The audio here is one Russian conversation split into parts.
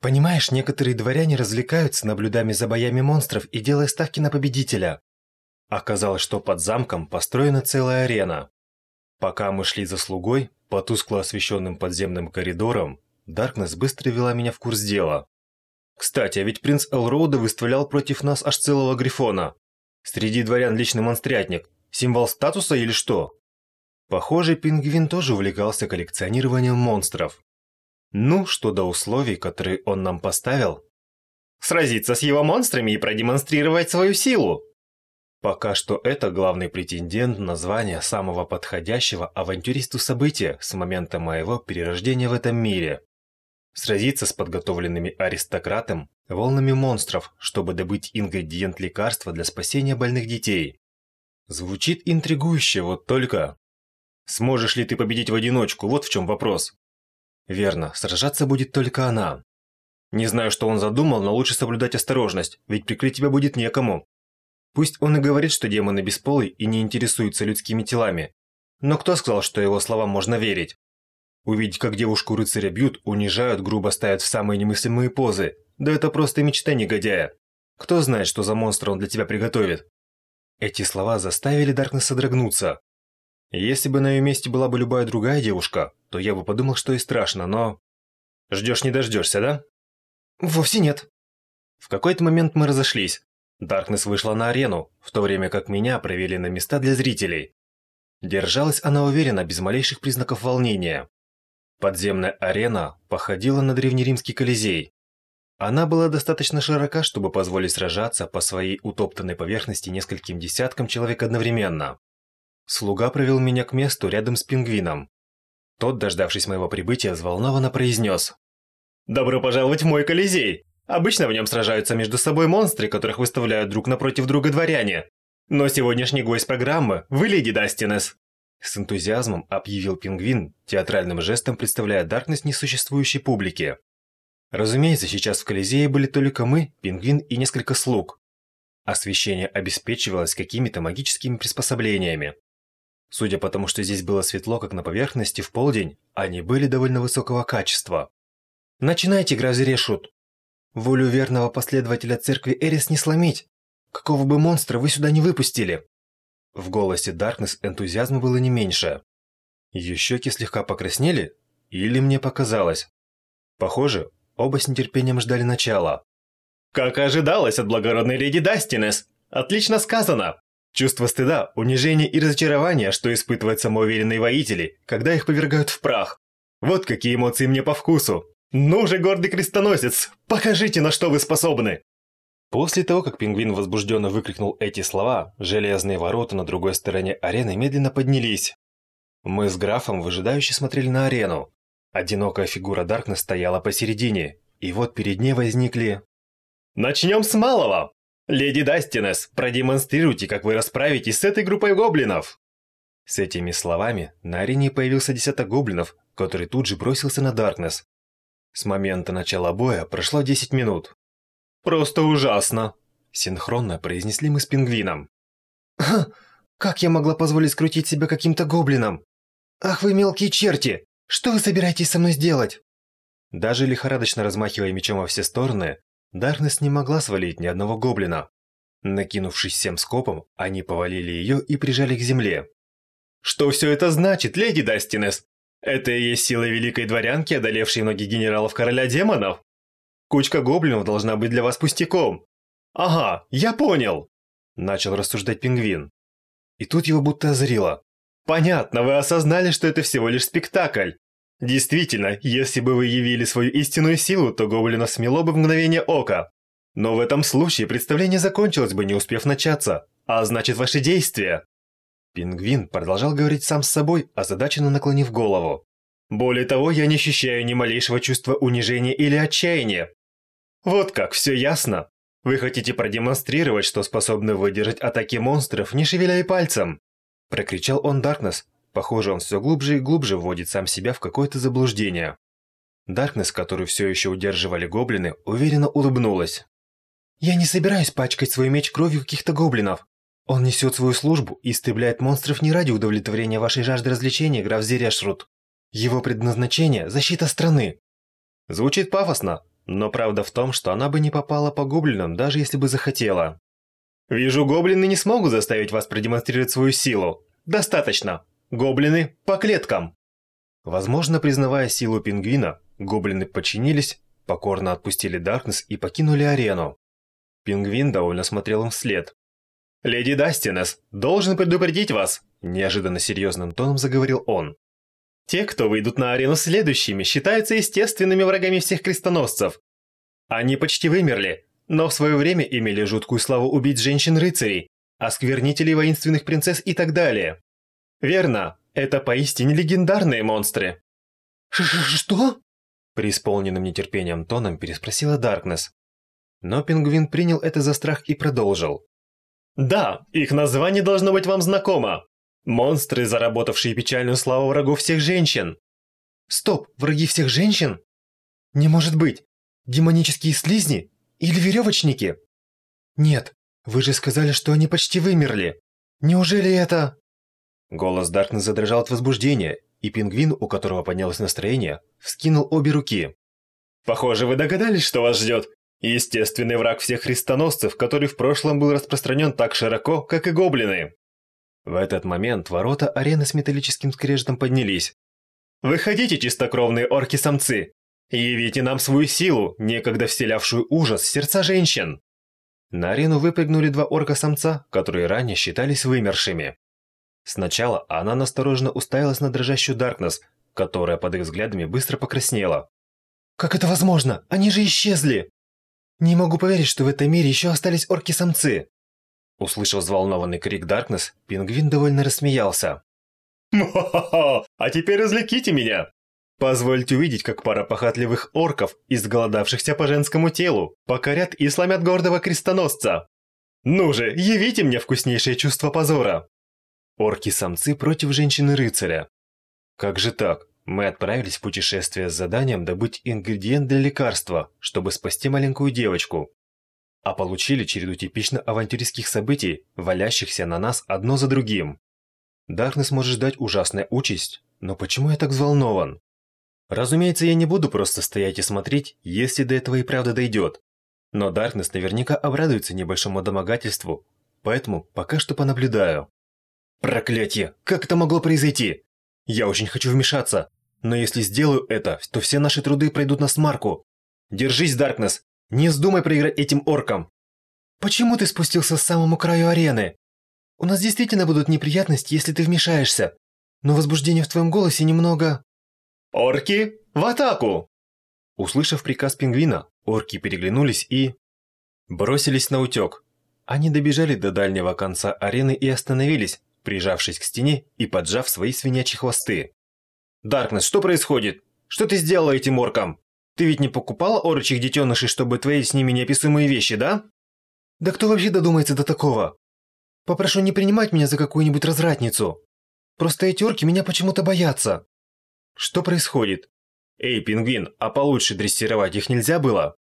Понимаешь, некоторые дворяне развлекаются, наблюдая за боями монстров и делая ставки на победителя. Оказалось, что под замком построена целая арена. Пока мы шли за слугой, по тускло освещенным подземным коридорам, Даркнесс быстро вела меня в курс дела. Кстати, а ведь принц Элроуда выставлял против нас аж целого грифона. Среди дворян личный монстрятник. Символ статуса или что? Похоже, пингвин тоже увлекался коллекционированием монстров. Ну, что до условий, которые он нам поставил? Сразиться с его монстрами и продемонстрировать свою силу. Пока что это главный претендент на звание самого подходящего авантюристу события с момента моего перерождения в этом мире. Сразиться с подготовленными аристократом, волнами монстров, чтобы добыть ингредиент лекарства для спасения больных детей. Звучит интригующе, вот только... Сможешь ли ты победить в одиночку, вот в чем вопрос. Верно, сражаться будет только она. Не знаю, что он задумал, но лучше соблюдать осторожность, ведь прикрыть тебя будет некому. Пусть он и говорит, что демоны бесполый и не интересуются людскими телами. Но кто сказал, что его словам можно верить? Увидеть, как девушку рыцаря бьют, унижают, грубо ставят в самые немыслимые позы. Да это просто мечта негодяя. Кто знает, что за монстра он для тебя приготовит? Эти слова заставили Даркнесса дрогнуться. Если бы на ее месте была бы любая другая девушка, то я бы подумал, что и страшно, но... Ждешь не дождешься, да? Вовсе нет. В какой-то момент мы разошлись. Даркнесс вышла на арену, в то время как меня провели на места для зрителей. Держалась она уверенно, без малейших признаков волнения. Подземная арена походила на древнеримский колизей. Она была достаточно широка, чтобы позволить сражаться по своей утоптанной поверхности нескольким десяткам человек одновременно. Слуга провел меня к месту рядом с пингвином. Тот, дождавшись моего прибытия, взволнованно произнес. «Добро пожаловать в мой колизей! Обычно в нем сражаются между собой монстры, которых выставляют друг напротив друга дворяне. Но сегодняшний гость программы – вы, леди Дастинес!» С энтузиазмом объявил пингвин, театральным жестом представляя Даркнесс несуществующей публике. Разумеется, сейчас в Колизее были только мы, пингвин и несколько слуг. Освещение обеспечивалось какими-то магическими приспособлениями. Судя по тому, что здесь было светло, как на поверхности в полдень, они были довольно высокого качества. «Начинайте, Гразерешут!» Волю верного последователя церкви Эрис не сломить. Какого бы монстра вы сюда не выпустили. В голосе Даркнесс энтузиазма было не меньше. Ее щеки слегка покраснели, или мне показалось. Похоже, оба с нетерпением ждали начала. «Как и ожидалось от благородной леди Дастинес! Отлично сказано! Чувство стыда, унижения и разочарования, что испытывают самоуверенные воители, когда их повергают в прах. Вот какие эмоции мне по вкусу! «Ну же, гордый крестоносец, покажите, на что вы способны!» После того, как пингвин возбужденно выкрикнул эти слова, железные ворота на другой стороне арены медленно поднялись. Мы с графом выжидающе смотрели на арену. Одинокая фигура Даркна стояла посередине, и вот перед ней возникли... «Начнем с малого! Леди Дастинес, продемонстрируйте, как вы расправитесь с этой группой гоблинов!» С этими словами на арене появился десяток гоблинов, который тут же бросился на Даркнесс, с момента начала боя прошло 10 минут. «Просто ужасно!» – синхронно произнесли мы с пингвином. «Как я могла позволить скрутить себя каким-то гоблином? Ах вы мелкие черти! Что вы собираетесь со мной сделать?» Даже лихорадочно размахивая мечом во все стороны, Дарнес не могла свалить ни одного гоблина. Накинувшись всем скопом, они повалили ее и прижали к земле. «Что все это значит, леди Дастинес? Это и есть сила великой дворянки, одолевшей многих генералов короля демонов? Кучка гоблинов должна быть для вас пустяком. Ага, я понял. Начал рассуждать пингвин. И тут его будто озарило. Понятно, вы осознали, что это всего лишь спектакль. Действительно, если бы вы явили свою истинную силу, то гоблина смело бы в мгновение ока. Но в этом случае представление закончилось бы, не успев начаться. А значит, ваши действия. Пингвин продолжал говорить сам с собой, озадаченно наклонив голову. «Более того, я не ощущаю ни малейшего чувства унижения или отчаяния. Вот как, все ясно. Вы хотите продемонстрировать, что способны выдержать атаки монстров, не шевеля и пальцем!» Прокричал он Даркнесс. Похоже, он все глубже и глубже вводит сам себя в какое-то заблуждение. Даркнесс, которую все еще удерживали гоблины, уверенно улыбнулась. «Я не собираюсь пачкать свой меч кровью каких-то гоблинов. Он несет свою службу и истребляет монстров не ради удовлетворения вашей жажды развлечения, граф Зерешрут. Его предназначение – защита страны. Звучит пафосно, но правда в том, что она бы не попала по гоблинам, даже если бы захотела. «Вижу, гоблины не смогут заставить вас продемонстрировать свою силу. Достаточно. Гоблины по клеткам!» Возможно, признавая силу пингвина, гоблины подчинились, покорно отпустили Даркнесс и покинули арену. Пингвин довольно смотрел им вслед. «Леди Дастинес, должен предупредить вас!» Неожиданно серьезным тоном заговорил он. «Те, кто выйдут на арену следующими, считаются естественными врагами всех крестоносцев. Они почти вымерли, но в свое время имели жуткую славу убить женщин-рыцарей, осквернителей воинственных принцесс и так далее. Верно, это поистине легендарные монстры. Ш -ш «Что?» Преисполненным нетерпением тоном переспросила Даркнесс. Но пингвин принял это за страх и продолжил. «Да, их название должно быть вам знакомо. Монстры, заработавшие печальную славу врагов всех женщин». «Стоп, враги всех женщин? Не может быть! Демонические слизни? Или веревочники?» «Нет, вы же сказали, что они почти вымерли. Неужели это...» Голос Даркнесс задрожал от возбуждения, и пингвин, у которого поднялось настроение, вскинул обе руки. «Похоже, вы догадались, что вас ждет. Естественный враг всех христоносцев, который в прошлом был распространен так широко, как и гоблины». В этот момент ворота арены с металлическим скрежетом поднялись. «Выходите, чистокровные орки-самцы! Явите нам свою силу, некогда вселявшую ужас в сердца женщин!» На арену выпрыгнули два орка-самца, которые ранее считались вымершими. Сначала она настороженно уставилась на дрожащую Даркнесс, которая под их взглядами быстро покраснела. «Как это возможно? Они же исчезли!» «Не могу поверить, что в этом мире еще остались орки-самцы!» Услышав взволнованный крик Даркнесс, пингвин довольно рассмеялся. «Ха-ха-ха! А теперь развлеките меня! Позвольте увидеть, как пара похотливых орков, изголодавшихся по женскому телу, покорят и сломят гордого крестоносца! Ну же, явите мне вкуснейшее чувство позора!» Орки-самцы против женщины-рыцаря. Как же так? Мы отправились в путешествие с заданием добыть ингредиент для лекарства, чтобы спасти маленькую девочку. А получили череду типично авантюристских событий, валящихся на нас одно за другим. Даркнесс может ждать ужасная участь, но почему я так взволнован? Разумеется, я не буду просто стоять и смотреть, если до этого и правда дойдет. Но Даркнесс наверняка обрадуется небольшому домогательству, поэтому пока что понаблюдаю. Проклятие! Как это могло произойти? Я очень хочу вмешаться, но если сделаю это, то все наши труды пройдут на смарку. Держись, Даркнесс! Не вздумай проиграть этим оркам! Почему ты спустился с самому краю арены? У нас действительно будут неприятности, если ты вмешаешься. Но возбуждение в твоем голосе немного... Орки, в атаку! Услышав приказ пингвина, орки переглянулись и... Бросились на утек. Они добежали до дальнего конца арены и остановились, прижавшись к стене и поджав свои свинячьи хвосты. «Даркнесс, что происходит? Что ты сделала этим оркам? Ты ведь не покупала орочих детенышей, чтобы творить с ними неописуемые вещи, да?» «Да кто вообще додумается до такого? Попрошу не принимать меня за какую-нибудь развратницу. Просто эти орки меня почему-то боятся». «Что происходит? Эй, пингвин, а получше дрессировать их нельзя было?»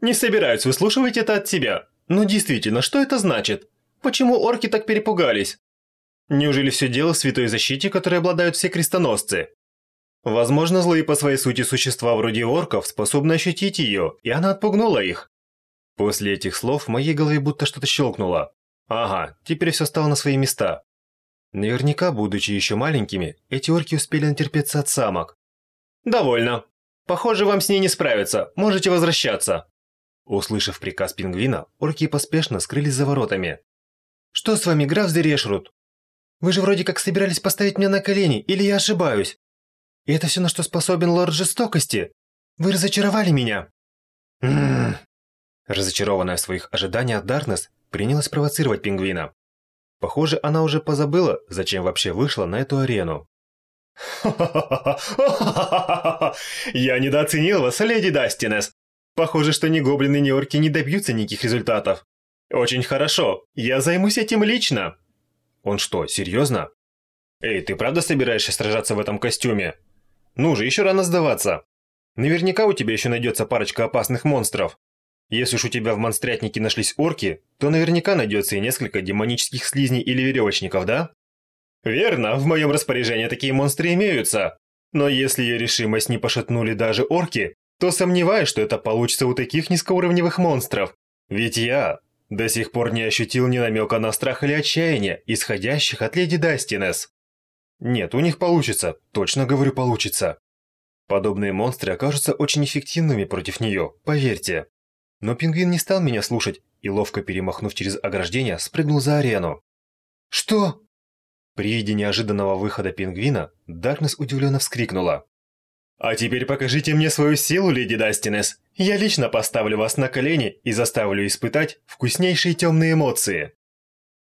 «Не собираюсь выслушивать это от тебя. Но действительно, что это значит? Почему орки так перепугались? Неужели все дело в святой защите, которой обладают все крестоносцы? Возможно, злые по своей сути существа вроде орков способны ощутить ее, и она отпугнула их. После этих слов в моей голове будто что-то щелкнуло. Ага, теперь все стало на свои места. Наверняка, будучи еще маленькими, эти орки успели натерпеться от самок. «Довольно. Похоже, вам с ней не справиться. Можете возвращаться». Услышав приказ пингвина, орки поспешно скрылись за воротами. «Что с вами, граф Зерешрут?» Вы же вроде как собирались поставить меня на колени, или я ошибаюсь? И это все, на что способен лорд жестокости? Вы разочаровали меня!» Ммм. Разочарованная в своих ожиданиях Даркнесс принялась провоцировать пингвина. Похоже, она уже позабыла, зачем вообще вышла на эту арену. Я недооценил вас, леди Дастинес! Похоже, что ни гоблины, ни орки не добьются никаких результатов. Очень хорошо, я займусь этим лично. Он что, серьезно? Эй, ты правда собираешься сражаться в этом костюме? Ну же, еще рано сдаваться. Наверняка у тебя еще найдется парочка опасных монстров. Если уж у тебя в монстрятнике нашлись орки, то наверняка найдется и несколько демонических слизней или веревочников, да? Верно, в моем распоряжении такие монстры имеются. Но если ее решимость не пошатнули даже орки, то сомневаюсь, что это получится у таких низкоуровневых монстров. Ведь я до сих пор не ощутил ни намека на страх или отчаяние, исходящих от леди Дастинес. Нет, у них получится, точно говорю, получится. Подобные монстры окажутся очень эффективными против нее, поверьте. Но пингвин не стал меня слушать и, ловко перемахнув через ограждение, спрыгнул за арену. «Что?» При виде неожиданного выхода пингвина, Даркнесс удивленно вскрикнула. «А теперь покажите мне свою силу, леди Дастинес. Я лично поставлю вас на колени и заставлю испытать вкуснейшие темные эмоции».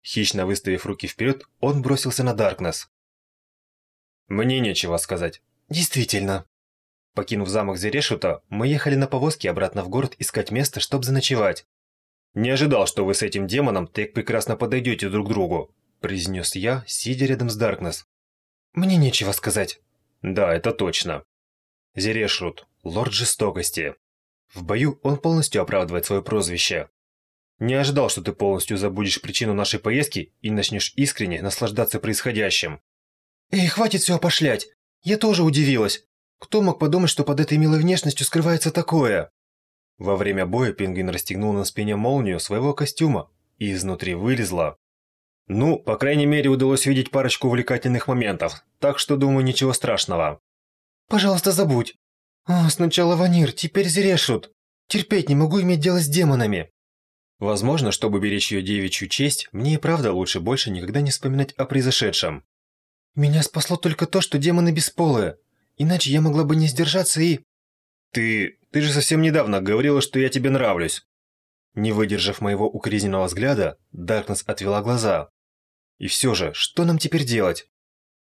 Хищно выставив руки вперед, он бросился на Даркнесс. Мне нечего сказать. Действительно. Покинув замок Зерешута, мы ехали на повозке обратно в город искать место, чтобы заночевать. «Не ожидал, что вы с этим демоном так прекрасно подойдете друг другу», произнес я, сидя рядом с Даркнесс. «Мне нечего сказать». «Да, это точно. Зерешрут, лорд жестокости. В бою он полностью оправдывает свое прозвище. Не ожидал, что ты полностью забудешь причину нашей поездки и начнешь искренне наслаждаться происходящим. Эй, хватит все опошлять. Я тоже удивилась. Кто мог подумать, что под этой милой внешностью скрывается такое? Во время боя пингвин расстегнул на спине молнию своего костюма и изнутри вылезла. Ну, по крайней мере, удалось видеть парочку увлекательных моментов, так что, думаю, ничего страшного. Пожалуйста, забудь. О, сначала Ванир, теперь Зерешут. Терпеть не могу иметь дело с демонами. Возможно, чтобы беречь ее девичью честь, мне и правда лучше больше никогда не вспоминать о произошедшем. Меня спасло только то, что демоны бесполые. Иначе я могла бы не сдержаться и... Ты... ты же совсем недавно говорила, что я тебе нравлюсь. Не выдержав моего укоризненного взгляда, Даркнесс отвела глаза. И все же, что нам теперь делать?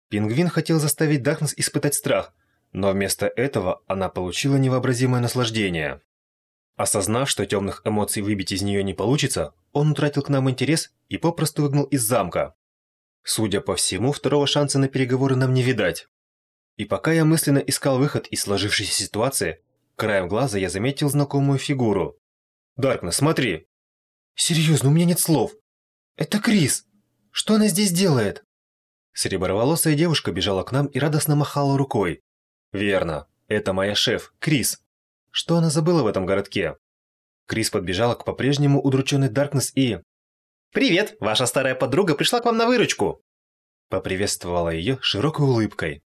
Пингвин хотел заставить Даркнесс испытать страх, но вместо этого она получила невообразимое наслаждение. Осознав, что темных эмоций выбить из нее не получится, он утратил к нам интерес и попросту выгнал из замка. Судя по всему, второго шанса на переговоры нам не видать. И пока я мысленно искал выход из сложившейся ситуации, краем глаза я заметил знакомую фигуру. «Даркна, смотри!» «Серьезно, у меня нет слов. Это Крис. Что она здесь делает?» Сереброволосая девушка бежала к нам и радостно махала рукой. «Верно. Это моя шеф, Крис. Что она забыла в этом городке?» Крис подбежала к по-прежнему удрученной Даркнесс и... «Привет! Ваша старая подруга пришла к вам на выручку!» Поприветствовала ее широкой улыбкой.